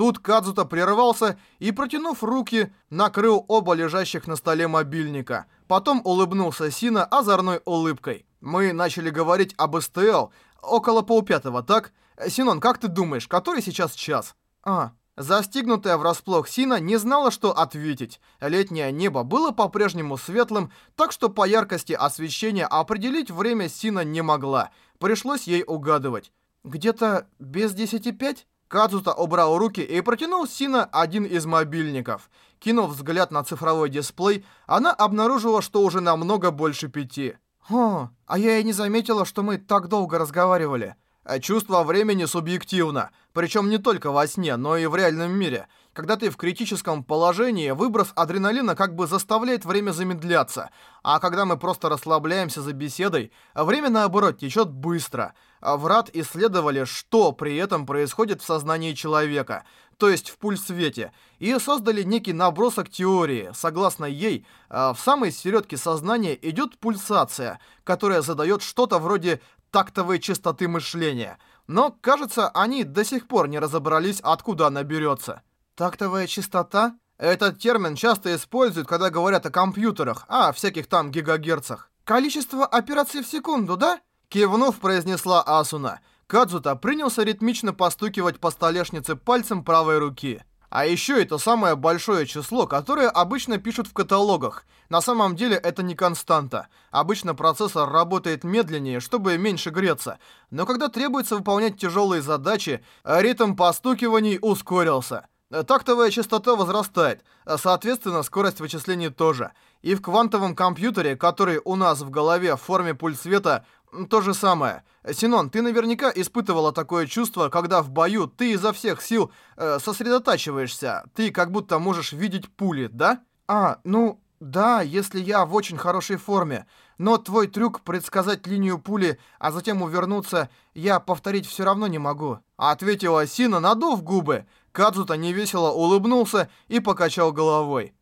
Тут Кадзута прервался и, протянув руки, накрыл оба лежащих на столе мобильника. Потом улыбнулся Сина озорной улыбкой. Мы начали говорить об СТЛ около полпятого, так? Синон, как ты думаешь, который сейчас час? А, Застигнутая врасплох Сина не знала, что ответить. Летнее небо было по-прежнему светлым, так что по яркости освещения определить время Сина не могла. Пришлось ей угадывать. Где-то без десяти пять? Кадзута убрал руки и протянул Сина один из мобильников. Кинув взгляд на цифровой дисплей, она обнаружила, что уже намного больше пяти. «О, а я и не заметила, что мы так долго разговаривали». Чувство времени субъективно, причем не только во сне, но и в реальном мире. Когда ты в критическом положении, выброс адреналина как бы заставляет время замедляться, а когда мы просто расслабляемся за беседой, время наоборот течет быстро. Врат исследовали, что при этом происходит в сознании человека, то есть в пульс-свете, и создали некий набросок теории. Согласно ей, в самой середке сознания идет пульсация, которая задает что-то вроде тактовой чистоты мышления. Но, кажется, они до сих пор не разобрались, откуда она берется. Тактовая чистота? Этот термин часто используют, когда говорят о компьютерах, а всяких там гигагерцах. Количество операций в секунду, да? Кивнув, произнесла Асуна. Кадзута принялся ритмично постукивать по столешнице пальцем правой руки. А еще это самое большое число, которое обычно пишут в каталогах. На самом деле это не константа. Обычно процессор работает медленнее, чтобы меньше греться. Но когда требуется выполнять тяжелые задачи, ритм постукиваний ускорился. Тактовая частота возрастает, соответственно, скорость вычислений тоже. И в квантовом компьютере, который у нас в голове в форме пульсвета, то же самое. Синон, ты наверняка испытывала такое чувство, когда в бою ты изо всех сил э, сосредотачиваешься. Ты как будто можешь видеть пули, да? А, ну, да, если я в очень хорошей форме. Но твой трюк предсказать линию пули, а затем увернуться, я повторить все равно не могу. Ответила Сина, надув губы. Кадзута невесело улыбнулся и покачал головой.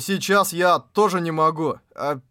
Сейчас я тоже не могу.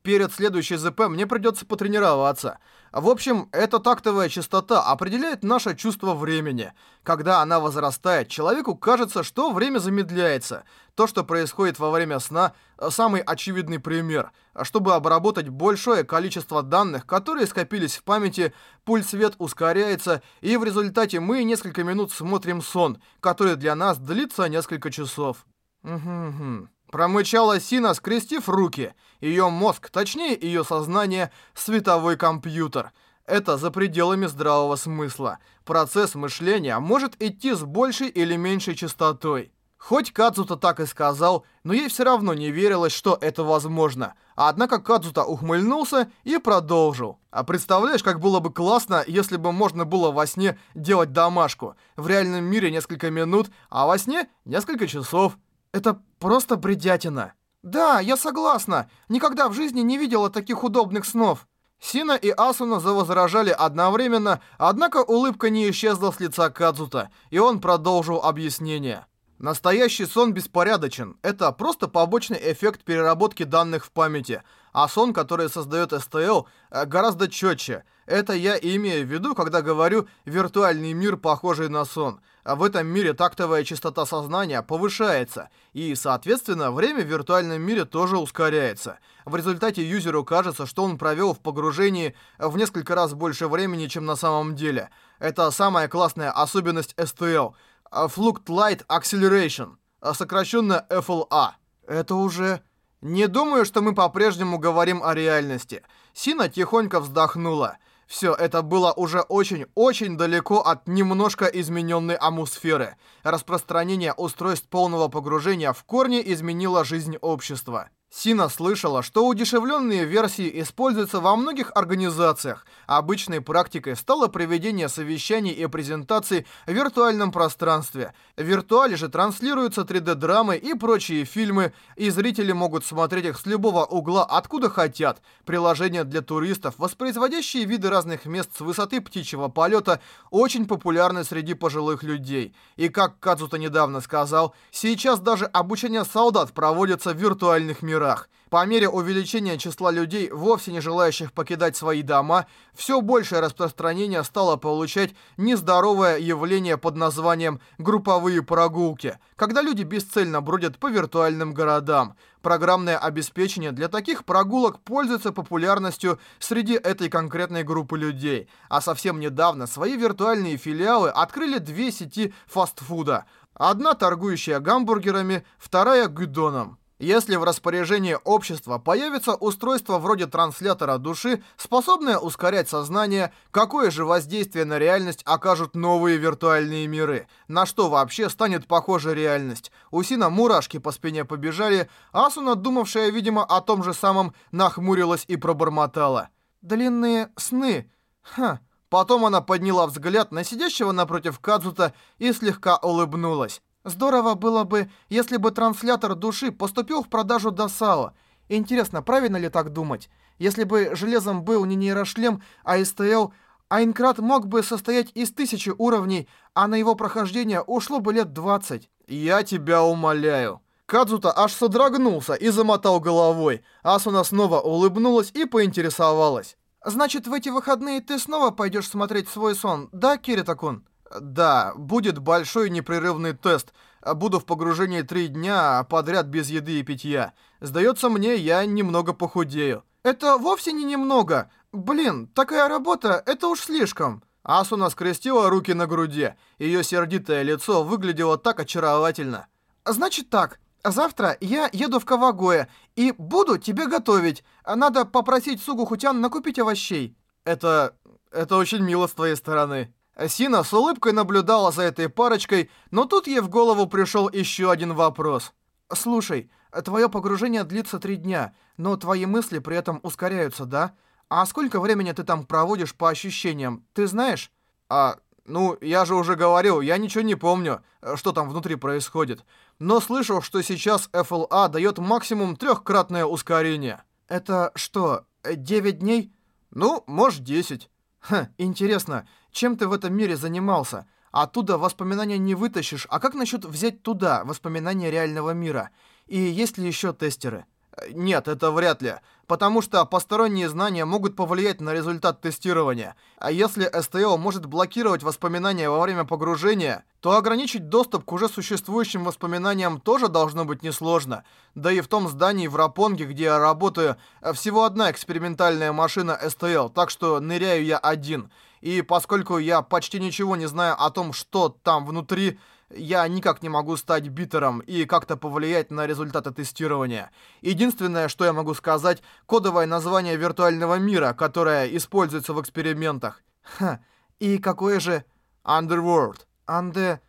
Перед следующей ЗП мне придется потренироваться. В общем, эта тактовая частота определяет наше чувство времени. Когда она возрастает, человеку кажется, что время замедляется. То, что происходит во время сна, самый очевидный пример. Чтобы обработать большое количество данных, которые скопились в памяти, пульс-свет ускоряется, и в результате мы несколько минут смотрим сон, который для нас длится несколько часов. Угу-угу. Промычала Сина, скрестив руки. Ее мозг, точнее ее сознание, световой компьютер. Это за пределами здравого смысла. Процесс мышления может идти с большей или меньшей частотой. Хоть Кадзута так и сказал, но ей все равно не верилось, что это возможно. Однако Кадзута ухмыльнулся и продолжил. А представляешь, как было бы классно, если бы можно было во сне делать домашку. В реальном мире несколько минут, а во сне несколько часов. Это просто бредятина. Да, я согласна. Никогда в жизни не видела таких удобных снов. Сина и Асуна завозражали одновременно, однако улыбка не исчезла с лица Кадзута, и он продолжил объяснение. Настоящий сон беспорядочен. Это просто побочный эффект переработки данных в памяти. А сон, который создает СТЛ, э, гораздо четче. Это я имею в виду, когда говорю «виртуальный мир, похожий на сон». А в этом мире тактовая частота сознания повышается, и, соответственно, время в виртуальном мире тоже ускоряется. В результате юзеру кажется, что он провел в погружении в несколько раз больше времени, чем на самом деле. Это самая классная особенность STL — Fluct Light Acceleration, сокращенно FLA. Это уже... Не думаю, что мы по-прежнему говорим о реальности. Сина тихонько вздохнула. Все это было уже очень-очень далеко от немножко измененной атмосферы. Распространение устройств полного погружения в корне изменило жизнь общества. Сина слышала, что удешевленные версии используются во многих организациях. Обычной практикой стало проведение совещаний и презентаций в виртуальном пространстве. В виртуале же транслируются 3D-драмы и прочие фильмы, и зрители могут смотреть их с любого угла, откуда хотят. Приложения для туристов, воспроизводящие виды разных мест с высоты птичьего полета, очень популярны среди пожилых людей. И как Кадзута недавно сказал, сейчас даже обучение солдат проводится в виртуальных мирах. Мирах. По мере увеличения числа людей, вовсе не желающих покидать свои дома, все большее распространение стало получать нездоровое явление под названием «групповые прогулки», когда люди бесцельно бродят по виртуальным городам. Программное обеспечение для таких прогулок пользуется популярностью среди этой конкретной группы людей. А совсем недавно свои виртуальные филиалы открыли две сети фастфуда. Одна торгующая гамбургерами, вторая гудоном. Если в распоряжении общества появится устройство вроде транслятора души, способное ускорять сознание, какое же воздействие на реальность окажут новые виртуальные миры? На что вообще станет похожа реальность? У Сина мурашки по спине побежали, Асуна, думавшая, видимо, о том же самом, нахмурилась и пробормотала. «Длинные сны. Ха». Потом она подняла взгляд на сидящего напротив Кадзута и слегка улыбнулась. Здорово было бы, если бы транслятор души поступил в продажу до САО. Интересно, правильно ли так думать? Если бы железом был не нейрошлем, а СТЛ, Айнкрат мог бы состоять из тысячи уровней, а на его прохождение ушло бы лет 20. Я тебя умоляю. Кадзута аж содрогнулся и замотал головой. Асуна снова улыбнулась и поинтересовалась. «Значит, в эти выходные ты снова пойдешь смотреть свой сон, да, Кирита-кун?» Да, будет большой непрерывный тест. Буду в погружении три дня подряд без еды и питья. Сдается мне, я немного похудею. Это вовсе не немного. Блин, такая работа, это уж слишком. Асуна скрестила руки на груди. Ее сердитое лицо выглядело так очаровательно. Значит так, завтра я еду в Кавагоэ и буду тебе готовить. Надо попросить Сугу Хутян накупить овощей. Это... это очень мило с твоей стороны. Сина с улыбкой наблюдала за этой парочкой, но тут ей в голову пришел еще один вопрос. «Слушай, твое погружение длится три дня, но твои мысли при этом ускоряются, да? А сколько времени ты там проводишь по ощущениям, ты знаешь?» «А, ну, я же уже говорил, я ничего не помню, что там внутри происходит. Но слышал, что сейчас FLA дает максимум трехкратное ускорение». «Это что, 9 дней?» «Ну, может, 10». «Ха, интересно, чем ты в этом мире занимался? Оттуда воспоминания не вытащишь, а как насчет взять туда воспоминания реального мира? И есть ли еще тестеры?» Нет, это вряд ли, потому что посторонние знания могут повлиять на результат тестирования. А если STL может блокировать воспоминания во время погружения, то ограничить доступ к уже существующим воспоминаниям тоже должно быть несложно. Да и в том здании в Рапонге, где я работаю, всего одна экспериментальная машина STL, так что ныряю я один. И поскольку я почти ничего не знаю о том, что там внутри, я никак не могу стать битером и как-то повлиять на результаты тестирования. Единственное, что я могу сказать, кодовое название виртуального мира, которое используется в экспериментах. Ха, и какое же... Underworld. Анде...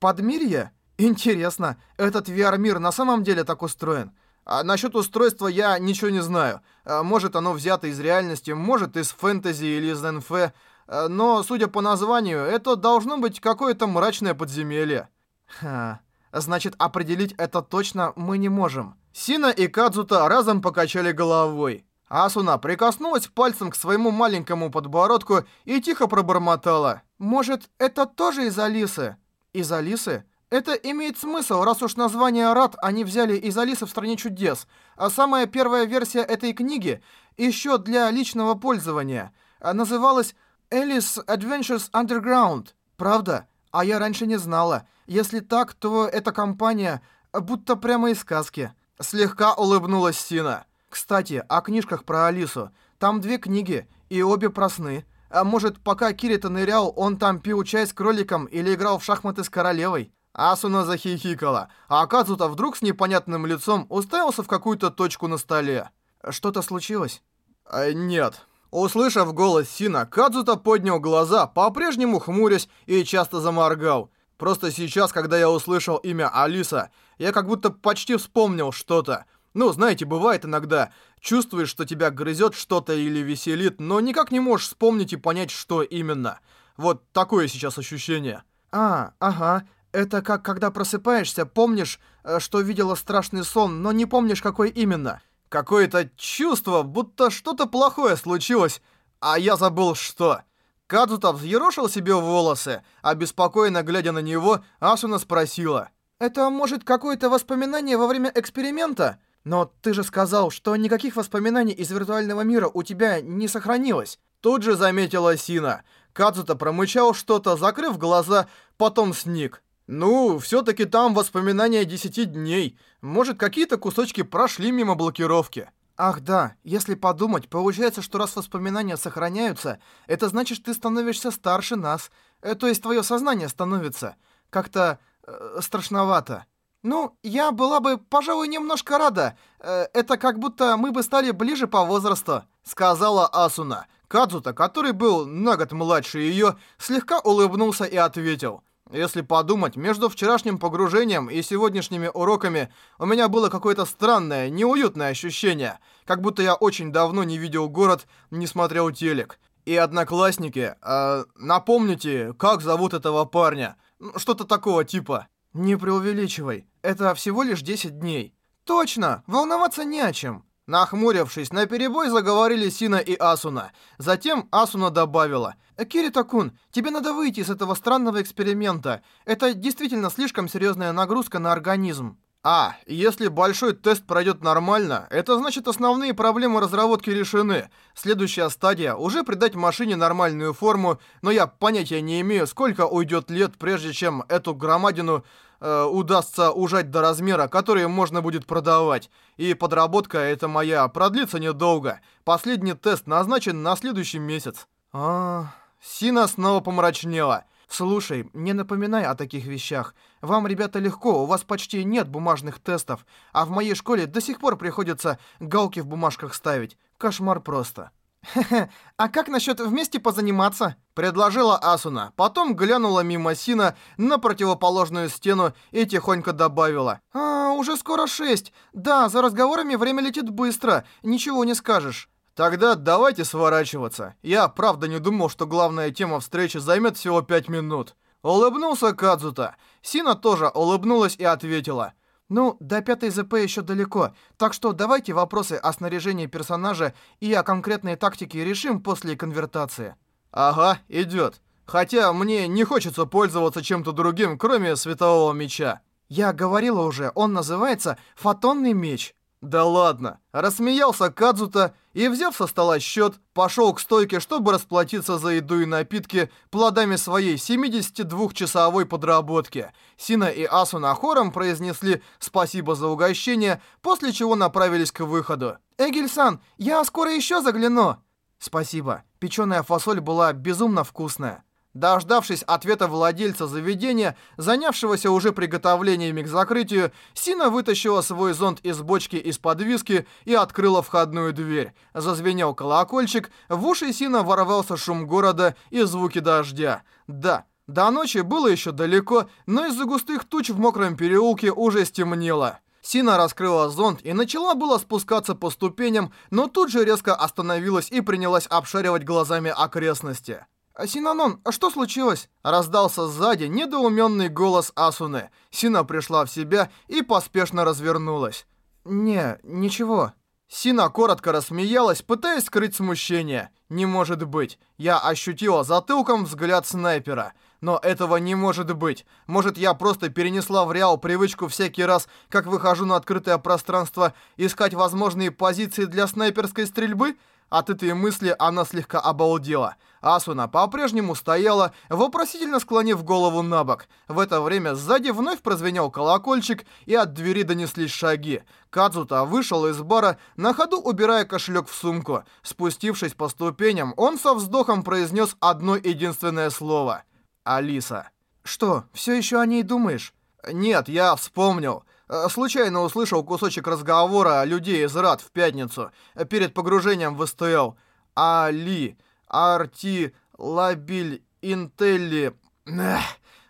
Подмирье? Интересно, этот VR-мир на самом деле так устроен? А насчет устройства я ничего не знаю. А, может, оно взято из реальности, может, из фэнтези или из НФ. Э, но, судя по названию, это должно быть какое-то мрачное подземелье. Ха, значит, определить это точно мы не можем. Сина и Кадзута разом покачали головой. Асуна прикоснулась пальцем к своему маленькому подбородку и тихо пробормотала. «Может, это тоже из Алисы?» «Из Алисы?» Это имеет смысл, раз уж название «Рад» они взяли из «Алисы в стране чудес», а самая первая версия этой книги, еще для личного пользования, называлась Alice Adventures Underground. Правда? А я раньше не знала. Если так, то эта компания будто прямо из сказки. Слегка улыбнулась Сина. Кстати, о книжках про Алису. Там две книги, и обе про сны. А может, пока Кирита нырял, он там пил чай с кроликом или играл в шахматы с королевой? Асуна захихикала, а Акадзута вдруг с непонятным лицом уставился в какую-то точку на столе. Что-то случилось? А, нет. Услышав голос Сина, Кадзута поднял глаза, по-прежнему хмурясь и часто заморгал. Просто сейчас, когда я услышал имя Алиса, я как будто почти вспомнил что-то. Ну, знаете, бывает иногда, чувствуешь, что тебя грызет что-то или веселит, но никак не можешь вспомнить и понять, что именно. Вот такое сейчас ощущение. А, ага. Это как когда просыпаешься, помнишь, э, что видела страшный сон, но не помнишь, какой именно. Какое-то чувство, будто что-то плохое случилось, а я забыл что. Кадзута взъерошил себе волосы, беспокойно глядя на него, Асуна спросила. «Это, может, какое-то воспоминание во время эксперимента?» Но ты же сказал, что никаких воспоминаний из виртуального мира у тебя не сохранилось. Тут же заметила Сина. Кадзута промычал что-то, закрыв глаза, потом сник. Ну, все-таки там воспоминания 10 дней. Может, какие-то кусочки прошли мимо блокировки. Ах да, если подумать, получается, что раз воспоминания сохраняются, это значит, ты становишься старше нас. Э, то есть твое сознание становится. Как-то э, страшновато. Ну, я была бы, пожалуй, немножко рада. Э, это как будто мы бы стали ближе по возрасту, сказала Асуна. Кадзута, который был на год младше ее, слегка улыбнулся и ответил. Если подумать, между вчерашним погружением и сегодняшними уроками у меня было какое-то странное, неуютное ощущение, как будто я очень давно не видел город, не смотрел телек. И одноклассники, э, напомните, как зовут этого парня? Что-то такого типа. Не преувеличивай, это всего лишь 10 дней. Точно, волноваться не о чем. Нахмурившись, на перебой заговорили Сина и Асуна. Затем Асуна добавила. «Кирита-кун, тебе надо выйти из этого странного эксперимента. Это действительно слишком серьезная нагрузка на организм». А, если большой тест пройдет нормально, это значит основные проблемы разработки решены. Следующая стадия – уже придать машине нормальную форму, но я понятия не имею, сколько уйдет лет, прежде чем эту громадину э, удастся ужать до размера, который можно будет продавать. И подработка эта моя продлится недолго. Последний тест назначен на следующий месяц. А, Сина снова помрачнела. Слушай, не напоминай о таких вещах. Вам, ребята, легко, у вас почти нет бумажных тестов, а в моей школе до сих пор приходится галки в бумажках ставить. Кошмар просто. «Хе-хе, а как насчет вместе позаниматься?» Предложила Асуна, потом глянула мимо Сина на противоположную стену и тихонько добавила. «А, уже скоро шесть. Да, за разговорами время летит быстро, ничего не скажешь». Тогда давайте сворачиваться. Я правда не думал, что главная тема встречи займет всего пять минут. Улыбнулся Кадзута. Сина тоже улыбнулась и ответила. Ну, до пятой ЗП еще далеко, так что давайте вопросы о снаряжении персонажа и о конкретной тактике решим после конвертации. Ага, идет. Хотя мне не хочется пользоваться чем-то другим, кроме светового меча. Я говорила уже, он называется «Фотонный меч». Да ладно. Рассмеялся Кадзута и, взяв со стола счет, пошел к стойке, чтобы расплатиться за еду и напитки плодами своей 72-часовой подработки. Сина и Асуна хором произнесли «спасибо за угощение», после чего направились к выходу. «Эгельсан, я скоро еще загляну!» «Спасибо. Печеная фасоль была безумно вкусная». Дождавшись ответа владельца заведения, занявшегося уже приготовлениями к закрытию, Сина вытащила свой зонт из бочки из-под виски и открыла входную дверь. Зазвенел колокольчик, в уши Сина ворвался шум города и звуки дождя. Да, до ночи было еще далеко, но из-за густых туч в мокром переулке уже стемнело. Сина раскрыла зонт и начала было спускаться по ступеням, но тут же резко остановилась и принялась обшаривать глазами окрестности. «Синанон, а что случилось?» Раздался сзади недоуменный голос Асуны. Сина пришла в себя и поспешно развернулась. «Не, ничего». Сина коротко рассмеялась, пытаясь скрыть смущение. «Не может быть». Я ощутила затылком взгляд снайпера. Но этого не может быть. Может, я просто перенесла в реал привычку всякий раз, как выхожу на открытое пространство, искать возможные позиции для снайперской стрельбы? От этой мысли она слегка обалдела. Асуна по-прежнему стояла, вопросительно склонив голову на бок. В это время сзади вновь прозвенел колокольчик, и от двери донеслись шаги. Кадзута вышел из бара, на ходу убирая кошелек в сумку. Спустившись по ступеням, он со вздохом произнес одно единственное слово. «Алиса». «Что, все еще о ней думаешь?» «Нет, я вспомнил. Э, случайно услышал кусочек разговора людей из РАД в пятницу, э, перед погружением в СТЛ. Али, Арти, Лабиль, Интелли... Эх,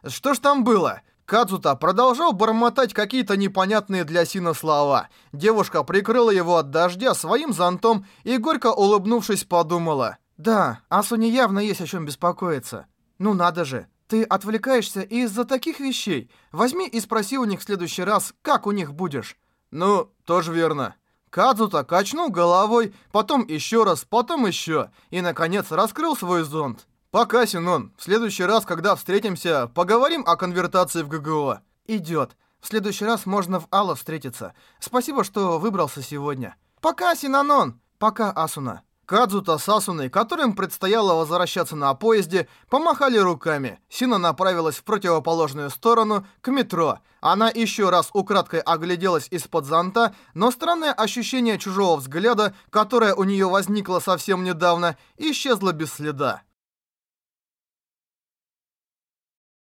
что ж там было? Кадзута продолжал бормотать какие-то непонятные для Сина слова. Девушка прикрыла его от дождя своим зонтом и, горько улыбнувшись, подумала. «Да, Асуне явно есть о чем беспокоиться. Ну надо же, ты отвлекаешься из-за таких вещей. Возьми и спроси у них в следующий раз, как у них будешь. Ну, тоже верно. Кадзута качнул головой, потом еще раз, потом еще, и, наконец, раскрыл свой зонт. «Пока, Синон. В следующий раз, когда встретимся, поговорим о конвертации в ГГО». «Идет. В следующий раз можно в Алло встретиться. Спасибо, что выбрался сегодня. Пока, Синанон! Пока, Асуна. Кадзута с Асуной, которым предстояло возвращаться на поезде, помахали руками. Сина направилась в противоположную сторону, к метро. Она еще раз украдкой огляделась из-под зонта, но странное ощущение чужого взгляда, которое у нее возникло совсем недавно, исчезло без следа.